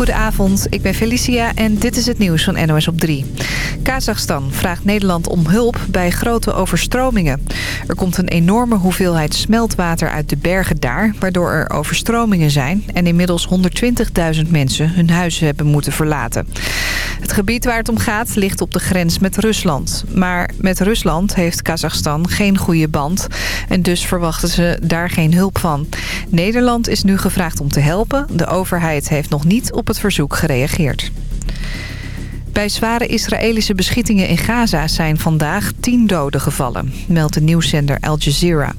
Goedenavond, ik ben Felicia en dit is het nieuws van NOS op 3. Kazachstan vraagt Nederland om hulp bij grote overstromingen. Er komt een enorme hoeveelheid smeltwater uit de bergen daar... waardoor er overstromingen zijn en inmiddels 120.000 mensen hun huizen hebben moeten verlaten. Het gebied waar het om gaat ligt op de grens met Rusland. Maar met Rusland heeft Kazachstan geen goede band en dus verwachten ze daar geen hulp van. Nederland is nu gevraagd om te helpen. De overheid heeft nog niet op het verzoek gereageerd. Bij zware Israëlische beschietingen in Gaza zijn vandaag tien doden gevallen, meldt de nieuwszender Al Jazeera.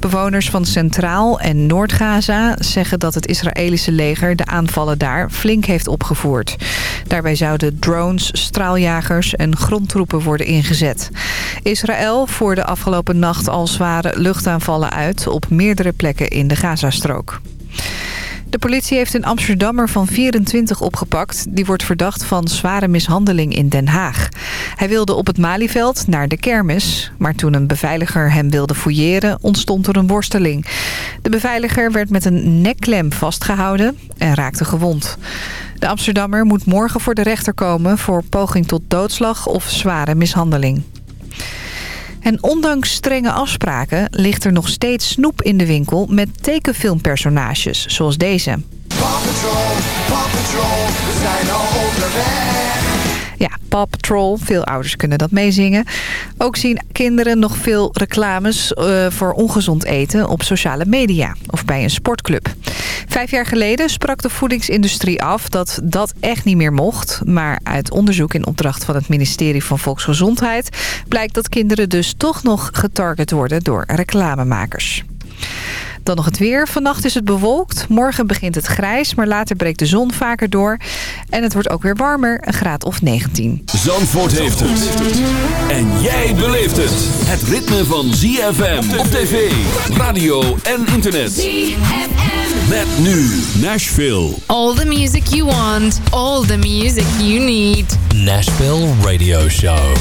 Bewoners van Centraal en Noord-Gaza zeggen dat het Israëlische leger de aanvallen daar flink heeft opgevoerd. Daarbij zouden drones, straaljagers en grondtroepen worden ingezet. Israël voerde afgelopen nacht al zware luchtaanvallen uit op meerdere plekken in de Gazastrook. De politie heeft een Amsterdammer van 24 opgepakt. Die wordt verdacht van zware mishandeling in Den Haag. Hij wilde op het Malieveld naar de kermis. Maar toen een beveiliger hem wilde fouilleren, ontstond er een worsteling. De beveiliger werd met een nekklem vastgehouden en raakte gewond. De Amsterdammer moet morgen voor de rechter komen... voor poging tot doodslag of zware mishandeling. En ondanks strenge afspraken ligt er nog steeds snoep in de winkel met tekenfilmpersonages, zoals deze. Ja, Paw Patrol. Veel ouders kunnen dat meezingen. Ook zien kinderen nog veel reclames uh, voor ongezond eten op sociale media of bij een sportclub. Vijf jaar geleden sprak de voedingsindustrie af dat dat echt niet meer mocht. Maar uit onderzoek in opdracht van het ministerie van Volksgezondheid... blijkt dat kinderen dus toch nog getarget worden door reclamemakers. Dan nog het weer. Vannacht is het bewolkt. Morgen begint het grijs, maar later breekt de zon vaker door. En het wordt ook weer warmer, een graad of 19. Zandvoort heeft het. En jij beleeft het. Het ritme van ZFM op tv, radio en internet. ZFM. Met nu Nashville. All the music you want. All the music you need. Nashville Radio Show.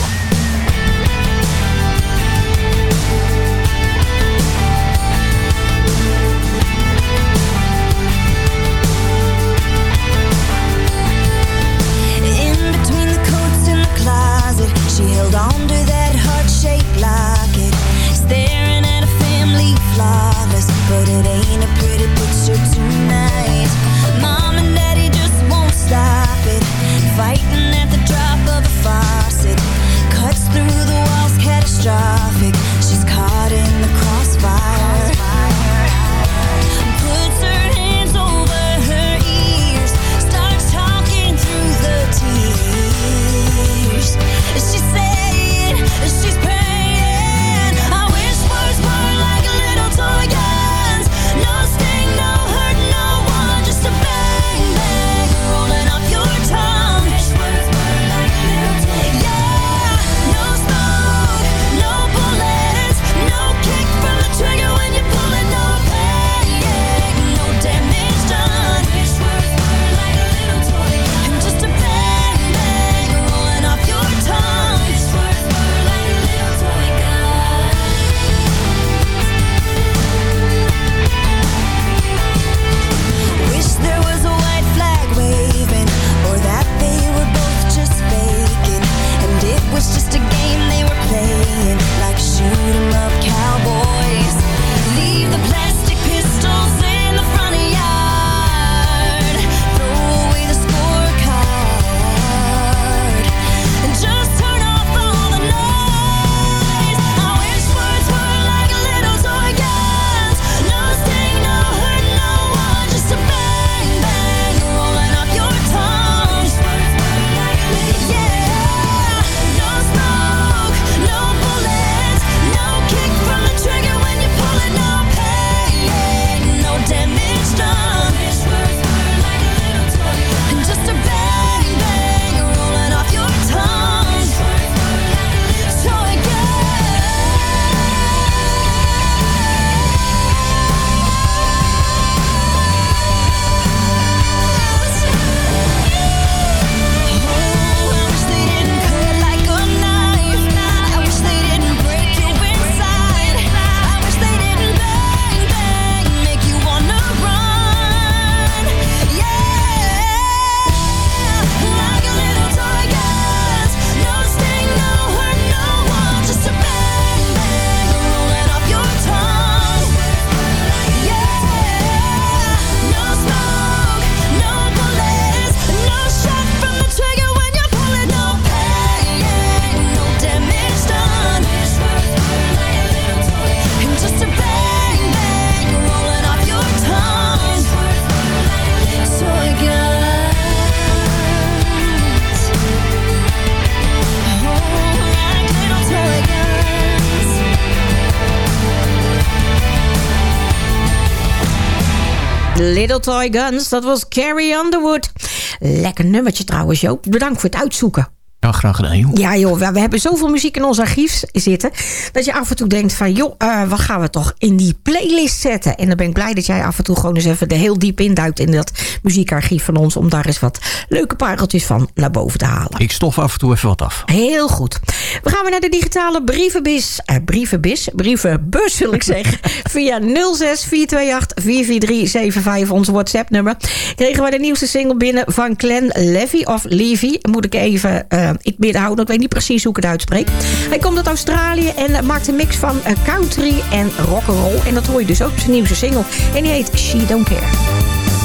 Little Toy Guns. Dat was Carrie Underwood. Lekker nummertje trouwens, Joop. Bedankt voor het uitzoeken. Ja, graag gedaan, joh. Ja, joh, we, we, hebben zoveel muziek in ons archief zitten... dat je af en toe denkt van... joh, uh, wat gaan we toch in die playlist zetten? En dan ben ik blij dat jij af en toe gewoon eens even... er heel diep induikt in dat muziekarchief van ons... om daar eens wat leuke pareltjes van naar boven te halen. Ik stof af en toe even wat af. Heel goed. We gaan weer naar de digitale brievenbus. Uh, brievenbus? Brievenbus, wil ik zeggen. Via 06428 ons WhatsApp-nummer... kregen we de nieuwste single binnen van Glenn Levy of Levy. Moet ik even... Uh, ik middenhouden. Ik weet niet precies hoe ik het uitspreek. Hij komt uit Australië en maakt een mix van country en rock'n'roll. En dat hoor je dus ook op zijn nieuwste single. En die heet She Don't Care.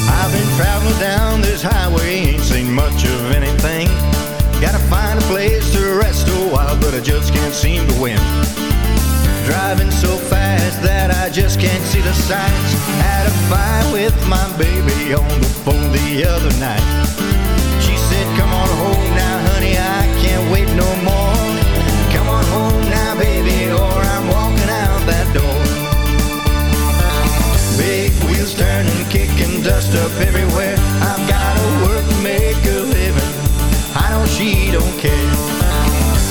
I've been traveling down this highway, ain't seen much of anything. Gotta find a place to rest a while, but I just can't seem to win. Driving so fast that I just can't see the sights. Had a fight with my baby on the phone the other night. Wait no more. Come on home now, baby, or I'm walking out that door. Big wheels turning, kicking dust up everywhere. I've gotta work make a living. I know she don't care.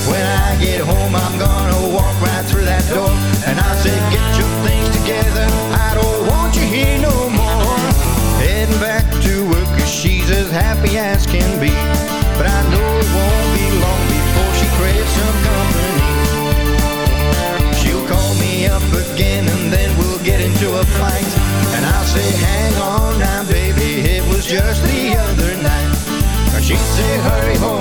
When I get home, I'm gonna walk right through that door. And I say, get your things together. I don't want you here no more. Heading back to work, cause she's as happy as can be. But I know it won't be long before she craves some company. She'll call me up again and then we'll get into a fight. And I'll say, hang on now, baby, it was just the other night. She'd say, hurry home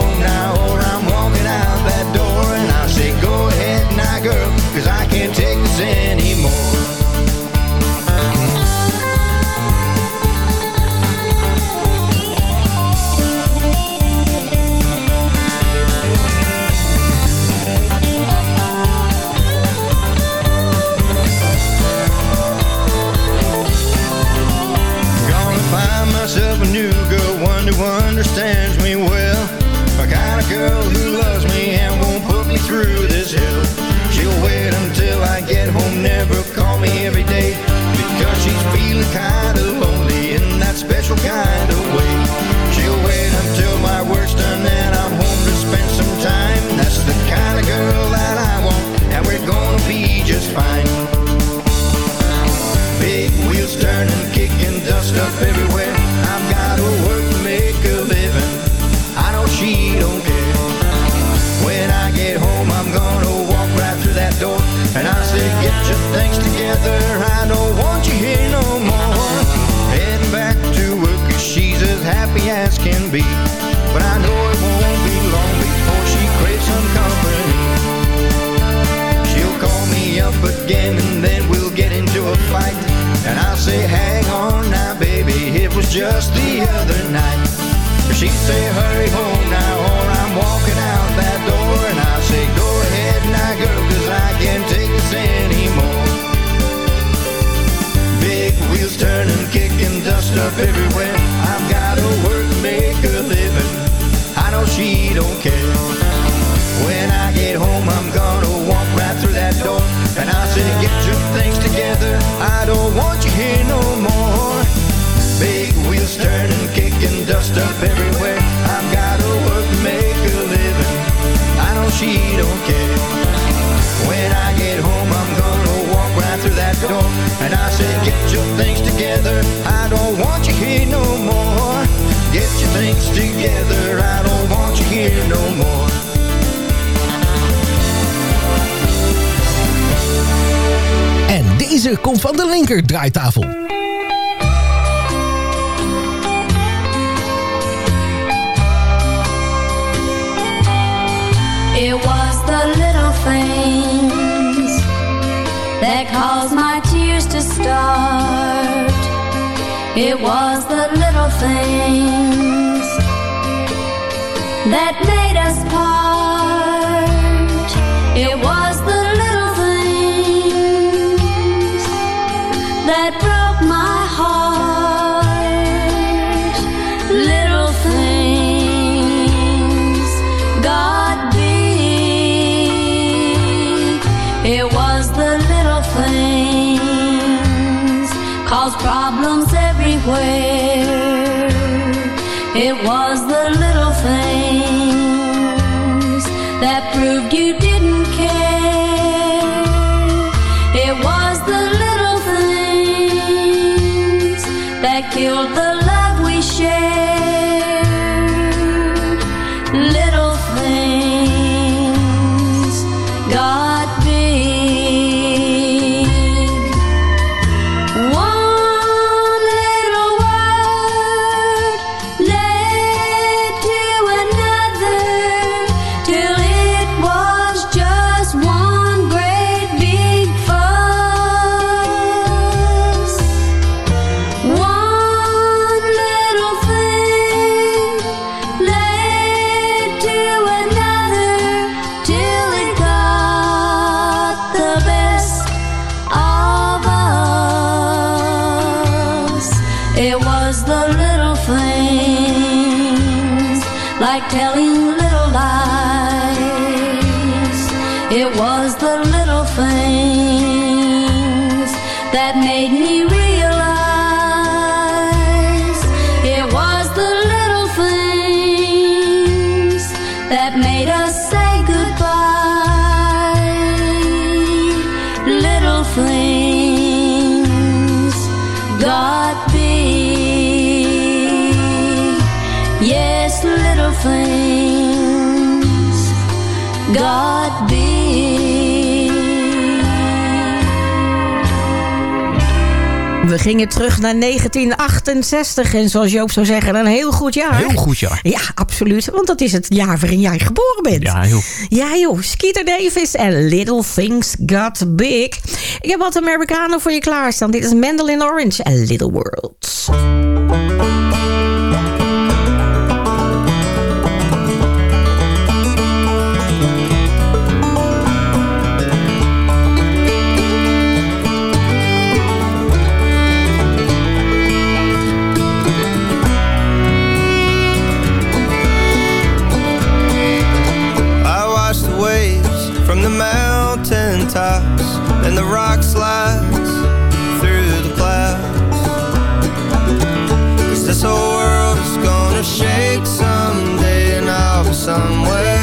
things together. I Komt van de linker draaitafel. It was the little things that caused my tears to start. It was the little things that made gingen terug naar 1968. En zoals Joop zou zeggen, een heel goed jaar. Heel goed jaar. Ja, absoluut. Want dat is het jaar waarin jij geboren bent. Ja, heel. Ja joh, Skeeter Davis en Little Things Got Big. Ik heb wat Americano voor je klaarstaan. Dit is Mandolin Orange en Little World. Mountain tops and the rock slides through the clouds. Cause this whole world is gonna shake someday and I'll be somewhere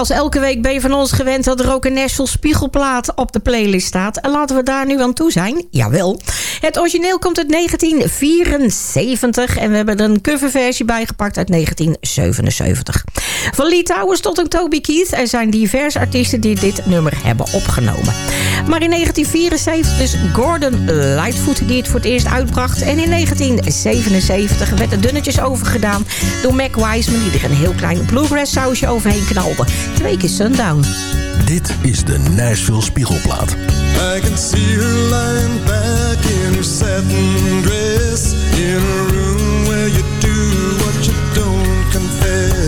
Zoals elke week ben je van ons gewend dat er ook een Nashville Spiegelplaat op de playlist staat. En laten we daar nu aan toe zijn. Jawel. Het origineel komt uit 1974 en we hebben er een coverversie bijgepakt uit 1977. Van Lee Towers tot een Toby Keith. Er zijn diverse artiesten die dit nummer hebben opgenomen. Maar in 1974 is Gordon Lightfoot die het voor het eerst uitbracht. En in 1977 werd er dunnetjes overgedaan door Mac Wiseman... die er een heel klein bluegrass sausje overheen knalde. Twee keer Sundown. Dit is de Nashville Spiegelplaat. I can see her lying back in her satin dress In a room where you do what you don't confess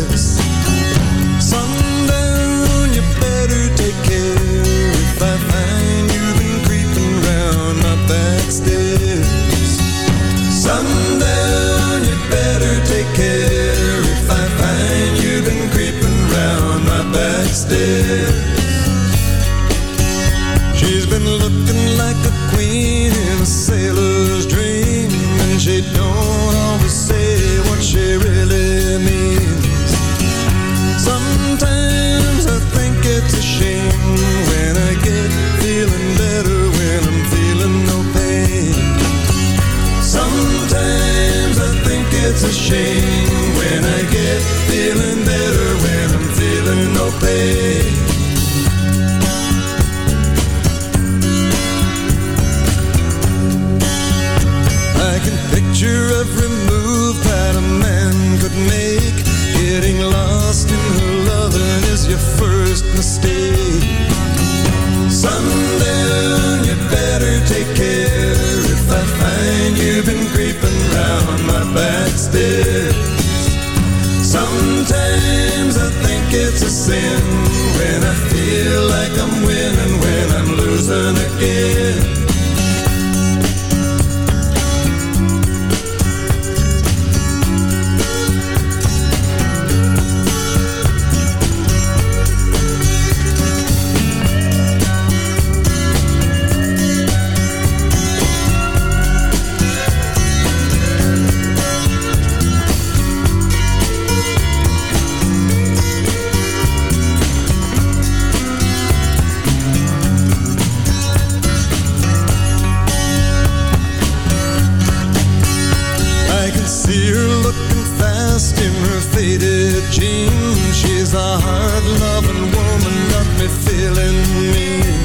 see her looking fast in her faded jeans. She's a hard-loving woman, got me feeling mean.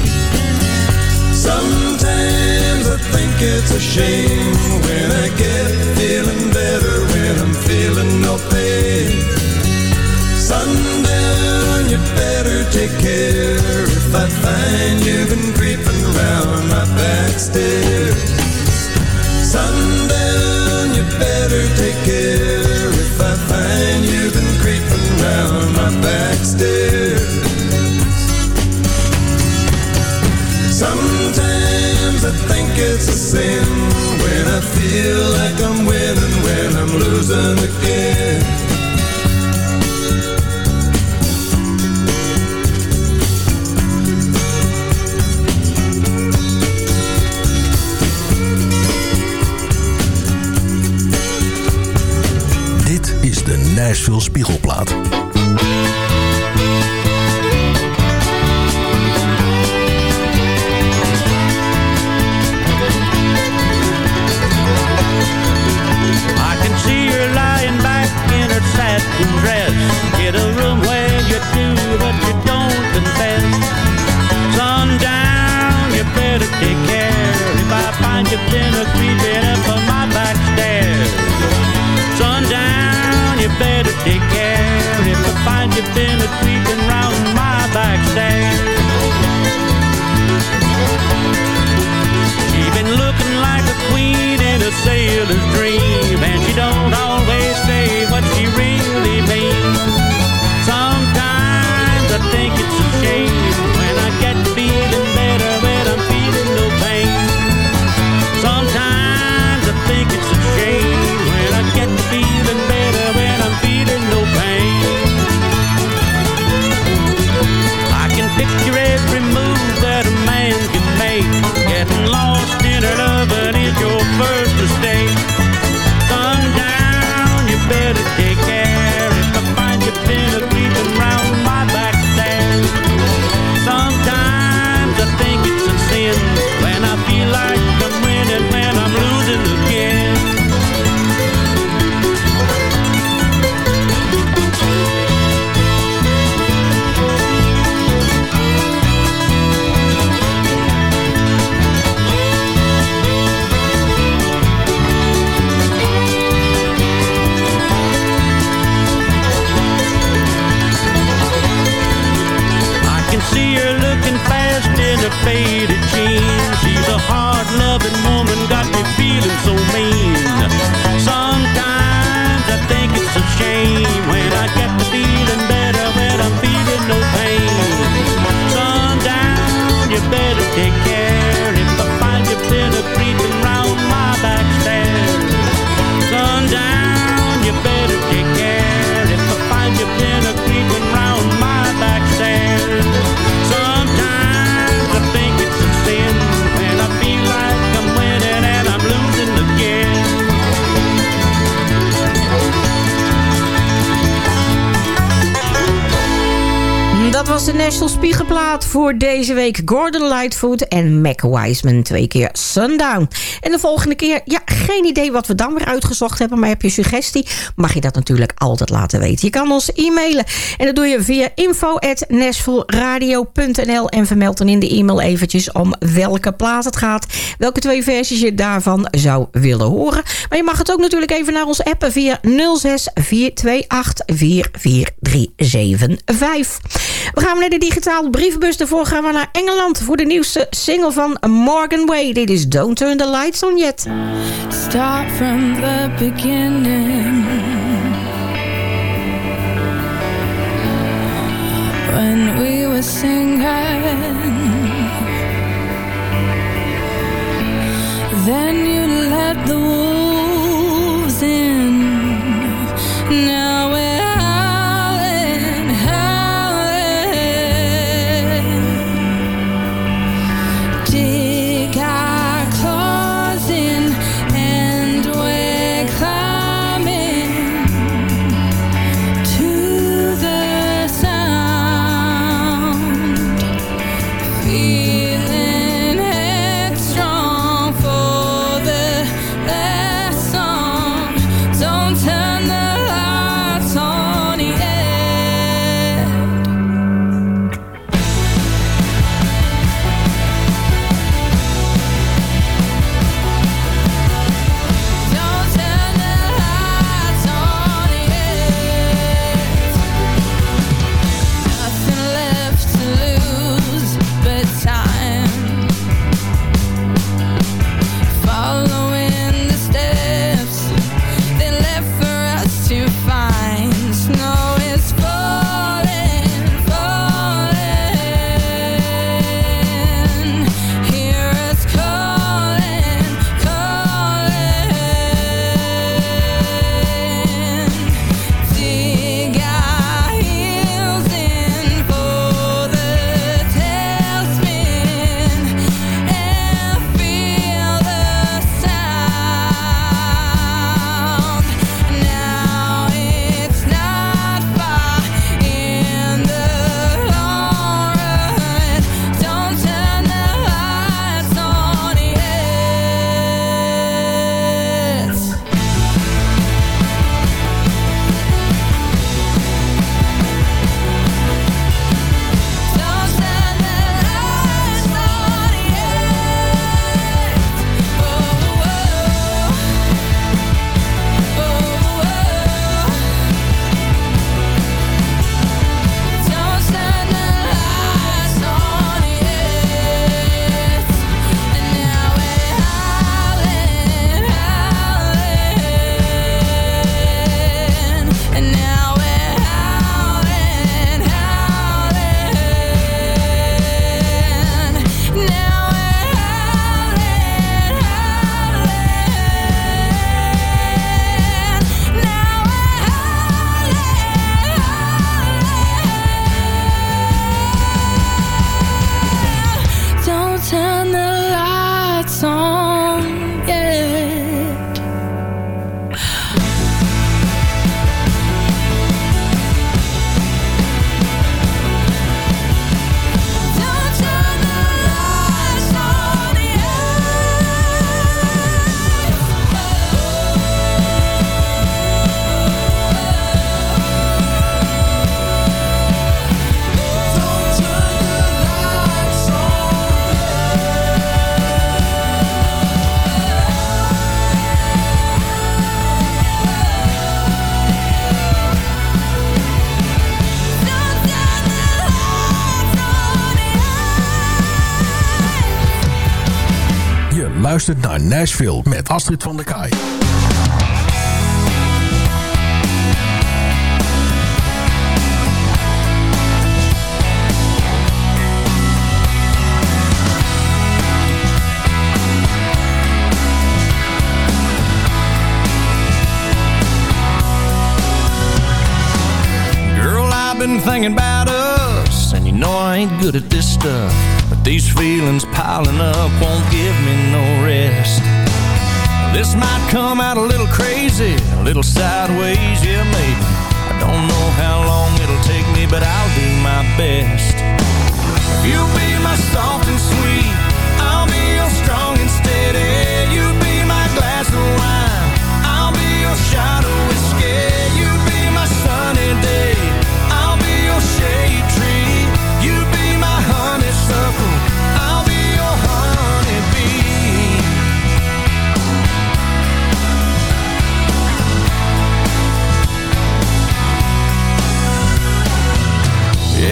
Sometimes I think it's a shame when I get feeling better when I'm feeling no pain. Sundown, you better take care if I find you've been creeping round my back stairs. Sundown, better take care if I find you've been creeping round my back stairs. Sometimes I think it's a sin when I feel like I'm winning when I'm losing again. Her satin dress. In a room where you do what you don't confess. Sundown, you better take care. If I find you dinner creeping up on my you've been a creeping round my backstairs. She's been looking like a queen in a sailor's dream, and she don't week. Gordon Lightfoot en Mac Wiseman twee keer Sundown. En de volgende keer, ja, geen idee wat we dan weer uitgezocht hebben... maar heb je suggestie, mag je dat natuurlijk altijd laten weten. Je kan ons e-mailen en dat doe je via info.nashvilleradio.nl en vermeld dan in de e-mail eventjes om welke plaat het gaat. Welke twee versies je daarvan zou willen horen. Maar je mag het ook natuurlijk even naar ons appen via 06 428 44375. We gaan naar de digitale brievenbus. Daarvoor gaan we naar Engeland voor de nieuwste single van Morgan Way. Dit is Don't Turn the Lights On Yet. Start from the beginning. When we were singing Then you let the wolves in. Now Je luistert naar Nashville met Astrid van der Kaai. Girl, I've been thinking about ain't good at this stuff. But these feelings piling up won't give me no rest. This might come out a little crazy, a little sideways, yeah maybe. I don't know how long it'll take me, but I'll do my best. If you be my soft and sweet, I'll be your strong and steady. You be my glass of wine.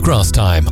Bluegrass Time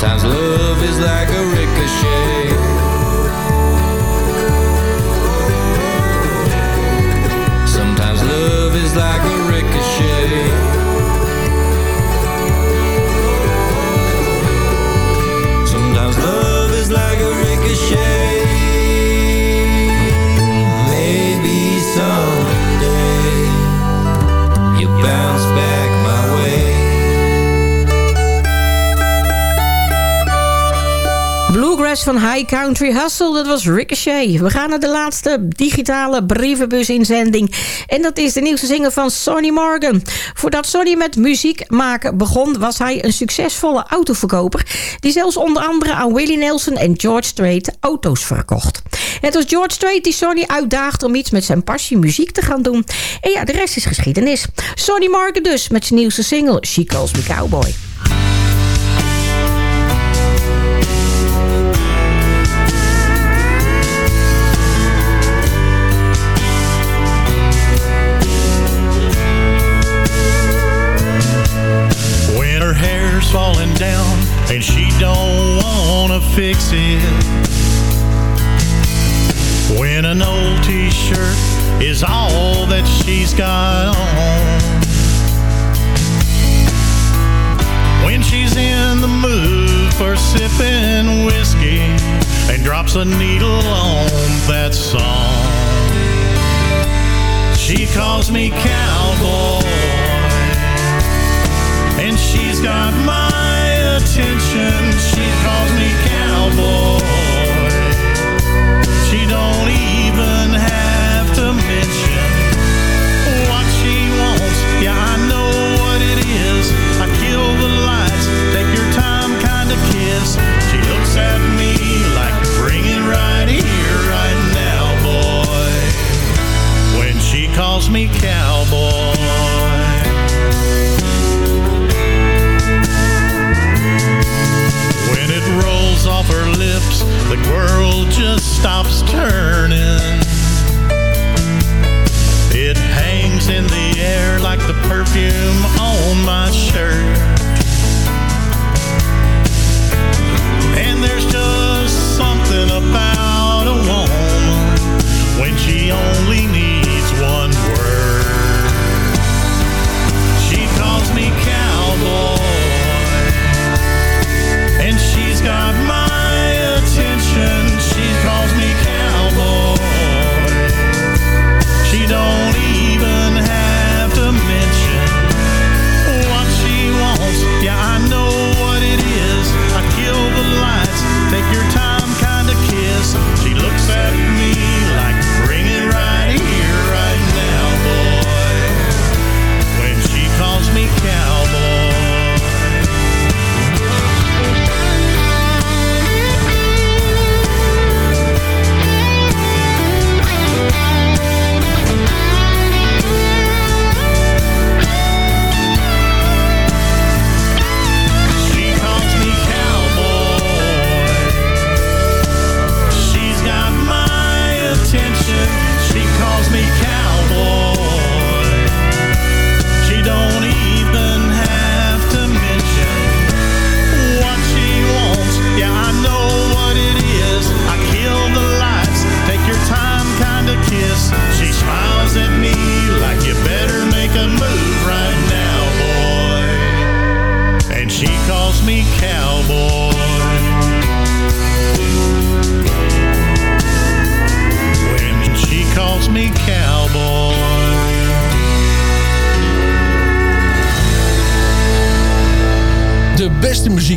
Sometimes love is like a Country Hustle, dat was Ricochet. We gaan naar de laatste digitale brievenbus-inzending. En dat is de nieuwste zinger van Sonny Morgan. Voordat Sonny met muziek maken begon... was hij een succesvolle autoverkoper... die zelfs onder andere aan Willie Nelson en George Strait auto's verkocht. Het was George Strait die Sonny uitdaagde... om iets met zijn passie muziek te gaan doen. En ja, de rest is geschiedenis. Sonny Morgan dus met zijn nieuwste single She Calls Me Cowboy. Got on. When she's in the mood for sipping whiskey and drops a needle on that song. She calls me cowboy and she's got my attention. She calls me cowboy.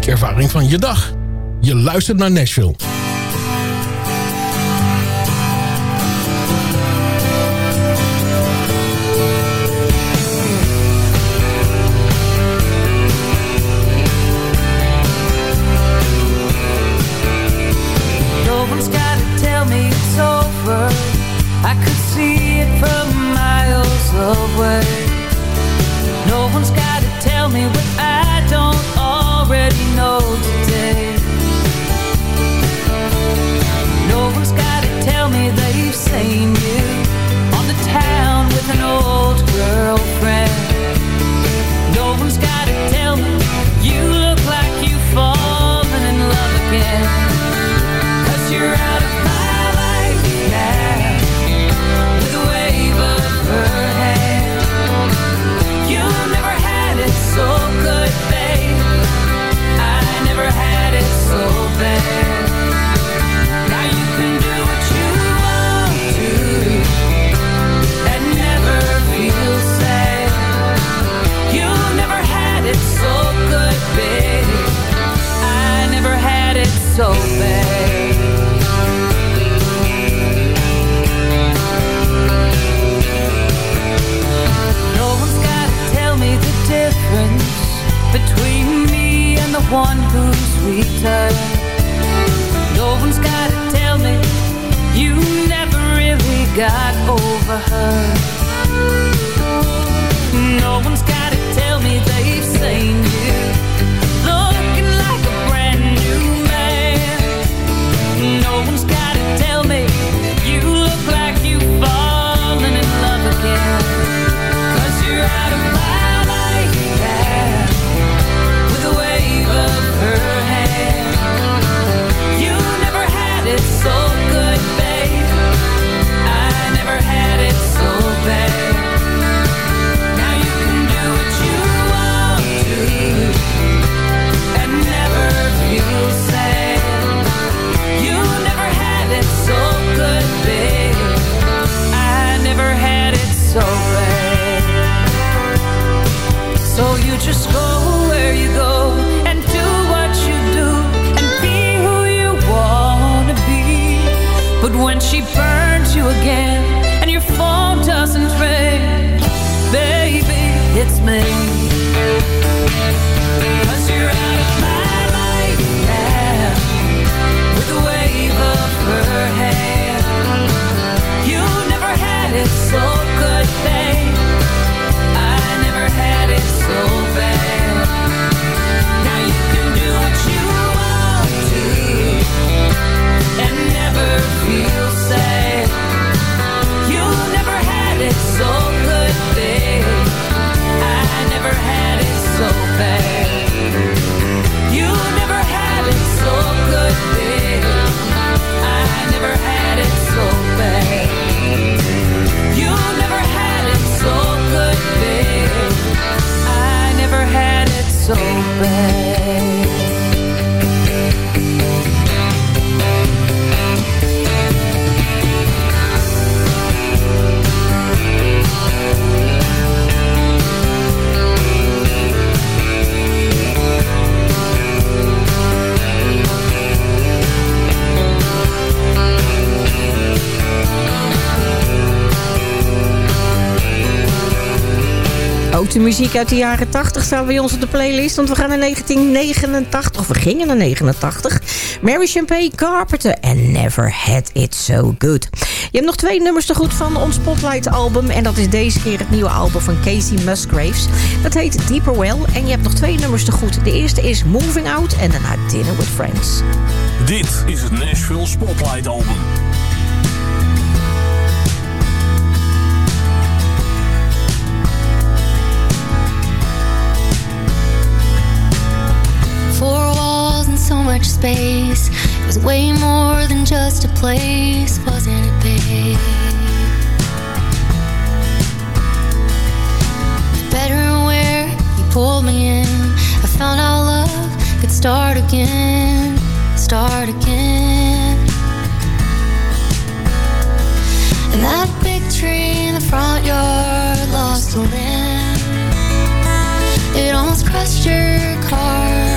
Ervaring van je dag. Je luistert naar Nashville. one who's returned No one's gotta tell me. You never really got over her. just go where you go and do what you do and be who you want to be. But when she burns you again and your phone doesn't ring, baby, it's me. muziek uit de jaren 80 staan bij ons op de playlist. Want we gaan naar 1989, of we gingen naar 89. Mary Champagne Carpenter and Never Had It So Good. Je hebt nog twee nummers te goed van ons Spotlight album. En dat is deze keer het nieuwe album van Casey Musgraves. Dat heet Deeper Well. En je hebt nog twee nummers te goed. De eerste is Moving Out en daarna Dinner With Friends. Dit is het Nashville Spotlight album. much space. It was way more than just a place, wasn't it, babe? The bedroom where you pulled me in. I found out love could start again, start again. And that big tree in the front yard lost a limb. It almost crushed your car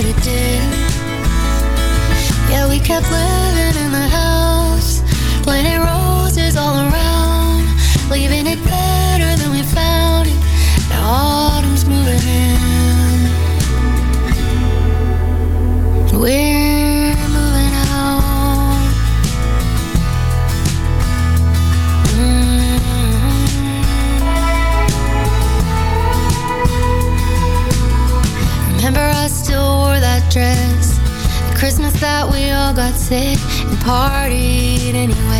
what it did. Yeah, we kept living in the house, planting roses all around. anyway.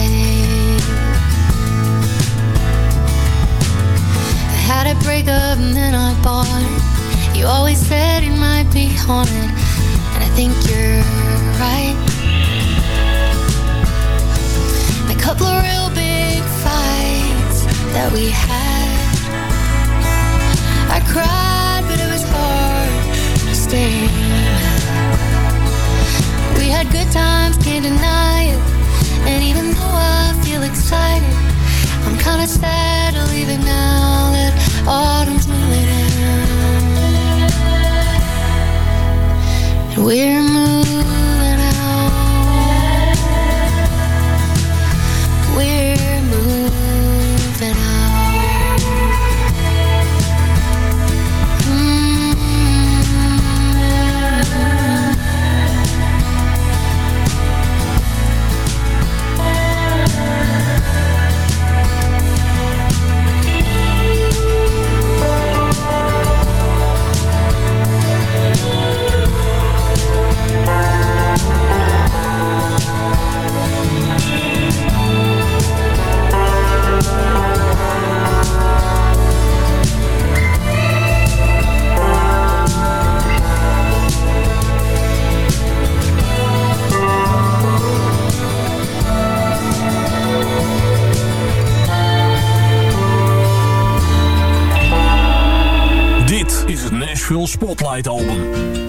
Spotlight album.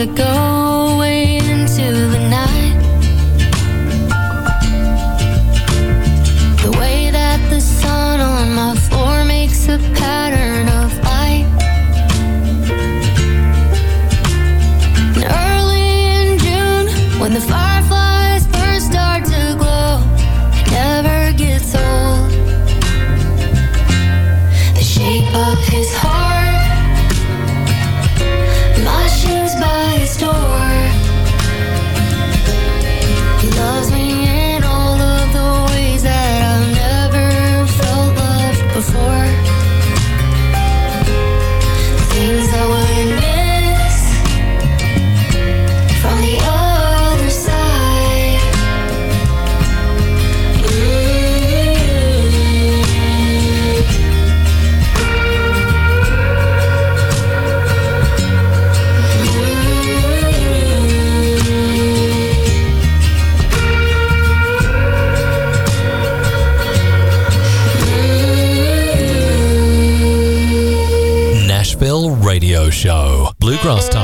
ago Rasta.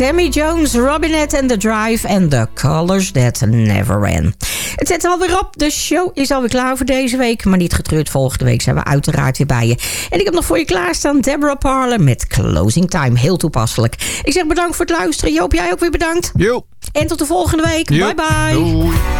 Tammy Jones, Robinette and the Drive and The Colors That Never Ran. Het zet alweer op. De show is alweer klaar voor deze week. Maar niet getreurd, volgende week zijn we uiteraard weer bij je. En ik heb nog voor je klaarstaan Deborah Parler met Closing Time. Heel toepasselijk. Ik zeg bedankt voor het luisteren. Joop, jij ook weer bedankt. Jo. En tot de volgende week. Bye bye. Doei.